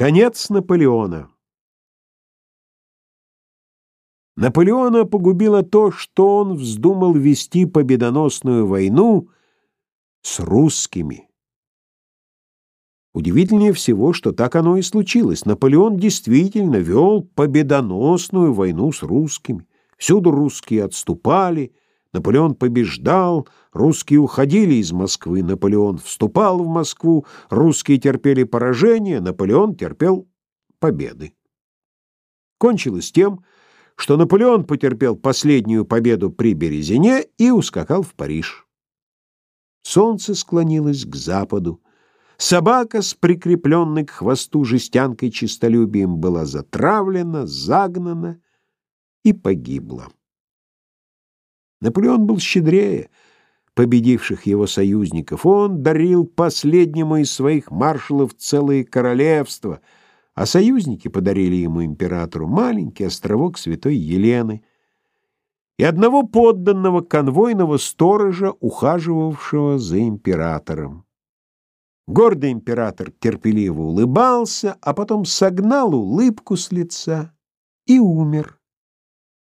Конец Наполеона Наполеона погубило то, что он вздумал вести победоносную войну с русскими. Удивительнее всего, что так оно и случилось. Наполеон действительно вел победоносную войну с русскими. Всюду русские отступали, Наполеон побеждал, русские уходили из Москвы, Наполеон вступал в Москву, русские терпели поражение, Наполеон терпел победы. Кончилось тем, что Наполеон потерпел последнюю победу при Березине и ускакал в Париж. Солнце склонилось к западу. Собака с прикрепленной к хвосту жестянкой чистолюбием была затравлена, загнана и погибла. Наполеон был щедрее победивших его союзников. Он дарил последнему из своих маршалов целые королевства, а союзники подарили ему императору маленький островок Святой Елены и одного подданного конвойного сторожа, ухаживавшего за императором. Гордый император терпеливо улыбался, а потом согнал улыбку с лица и умер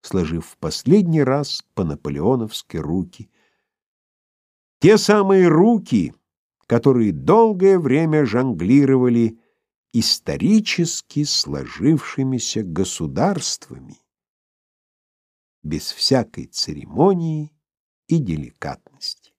сложив в последний раз по-наполеоновски руки. Те самые руки, которые долгое время жонглировали исторически сложившимися государствами без всякой церемонии и деликатности.